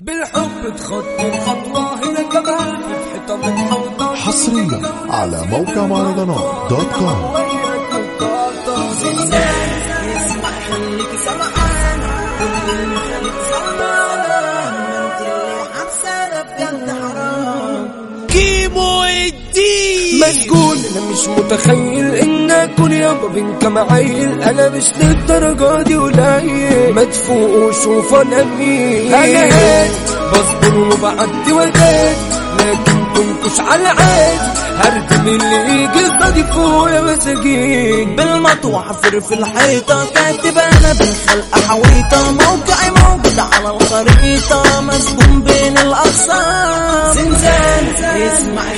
بالحب تخطي الخطوة هنا كمان في حيطة متحوطة حصريا على موقع مهرجانات دوت كوم. مسجون أنا مش متخيل إن اكون يابا بنك معيل أنا مش للدرجة دي قليل مدفوق وشوف أنا مين. أنا هاد بصبر وبعدي وجاد لكن كنتش على عاد هردم اللي يجي فاضي فوق يا مساجين. بالمطوع حفر في الحيطة كاتب أنا بالخلق حويطة. موقعي موجود على الخريطة. مسجون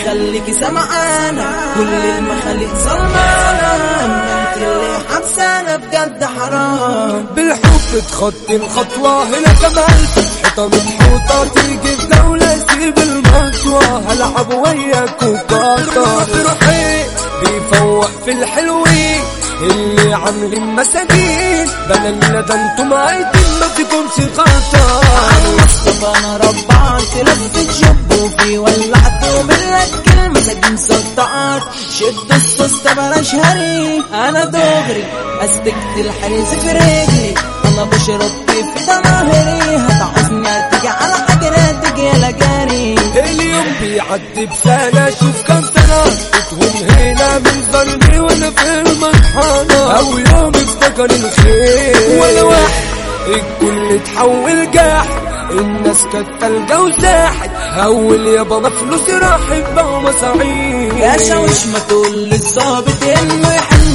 خليكي سمعانة كل المخاليق ظلمانة أما انت اللي حبسانة بجد حرام. بالحب تخطي الخطوة هنا كمان في الحيطة متحوطة تيجي في دولة سيب المطوة هلعب وياك وقاطة بروحي بيفوق في الحلوين. اللي عاملين مساجين بدل ده أنتم عايزين ما فيكمش خطر مصطفى أنا ربعت لفت جب وفي ولعت وملك كلمة سجن سطعت شد السوستة بلاش هري أنا دغري. أسبكت الحريز في رجلي. أنا بشرب في ظهري هتعوزني أتيجي على حجرة تجي يا جاري اليوم بيعدي بسنة. شوف كم الكل اتحول جاح. الناس كانت تلقى وساحت اول يابا ما فلوسي راحت بقوا مصاعيد يا شوش ما تقول للظابط انه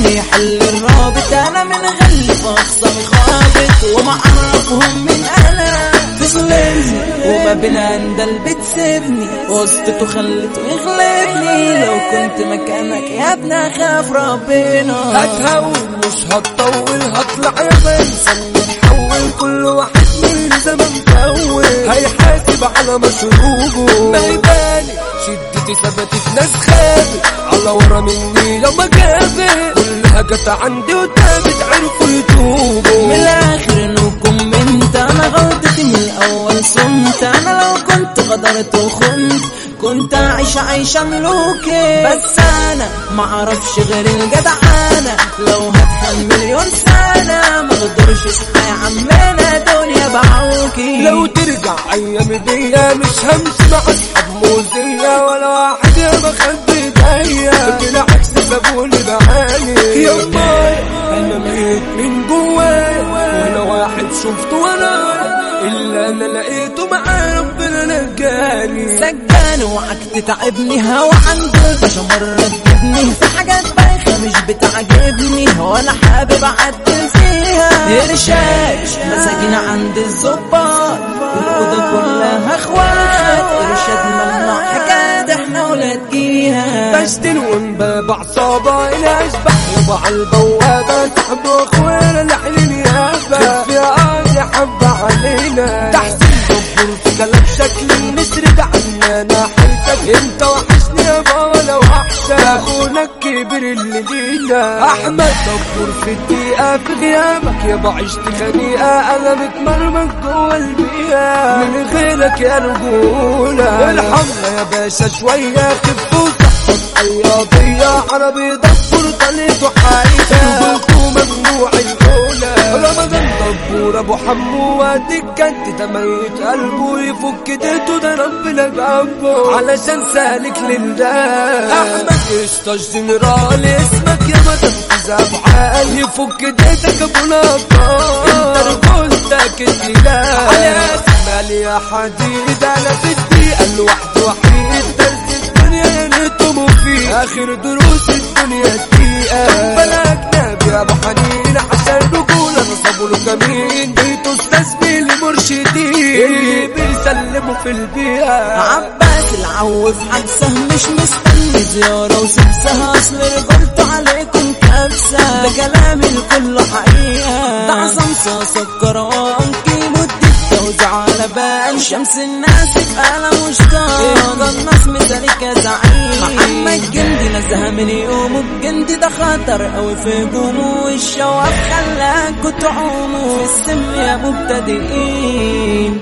يحل الرابط أنا من غلف اخصامي خابط. وما أعرفهم من أنا تظلمني وما بين اندل بتسيبني وسطته خلته يغلبني لو كنت مكانك يا ابني أخاف ربنا. هتهون مش هتطول هطلع يا بنسى نتحول كل واحد من زمن طول هيحاسب على مشروبه. ما يبالي شدتي ثبتت ناس خابت. على ورا مني لما جابت كلها جت عندي وتابت. عرفوا يتوبوا. من الآخر انكم منت أنا غلطتي من الأول صمت. أنا لو كنت غدرت وخنت. كنت عايشة عايشة ملوكي. بس أنا معرفش غير الجدعانة لو هتخن مليون سنة ما أقدرش اصحى يا عمنا دنيا بعوكي. لو ترجع أيام بيا مش همشي مع أصحاب موزية ولا واحد يا بخد ايديا بالعكس سابوني بعاني. يا أنا ميت من جوايا ولا واحد شفته وأنا إلا أنا لقيته معاه ربنا نجاني. سجان وعك تتعبني هوا الباشا مرة تجيبني في حاجات بايخة مش بتعجبني وأنا حابب أعدل فيها. إرشاد مساجين عند الظباط الأوضة كلها أخوات. إرشاد ممنوع حكايات إحنا ولاد جيها بشتن وانباب عصابة إلى اشبح على البوابة سحب اخوانا لحن النيابة في قاضي حبة علينا. تحسين دبر في كلام شكل النسر ده عنانا حيتك انت وحشني يابا ولا وحشك اخونا الكبير اللي لينا أحمد دبر في الدقيقة في غيابك يابا عشت خنيقة أنا متمرمط جوه البيئة. من غيرك يا رجولة الحملة يا باشا شوية خف قضية عربي دبر طليته حقيقة ممنوع الأولى. رمضان دبور أبو حمو واديك كانت تميت قلبه يفك ديته ده ربنا جنبه علشان سالك لله. أحمد قشطة جنرال اسمك يا مدام عال يفك ديتك أبو نطار انت رجولتك الإله. على اسمال يا حديد أنا في الدقيقة الواحد اخر دروس الدنيا دقيقة بلا اجنبي يا أبو حنين عشان رجولة نصبوا له كمين بيته أستاذ مرشدين اللي بيسلموا في البيئة. عباس العو في حبسه مش مستني زيارة وسبسها أصل رجلته عليكم كبسة ده كلامي الكل حقيقة. ده عصام صاصة كيمو بال شمس الناس وشطان ده الناس مثالك يا زعيم. محمد جندي نزهة من يومه الجندي ده خطر قوي في هجومه والشواف خلاكوا تعوموا في السم يا مبتدئين.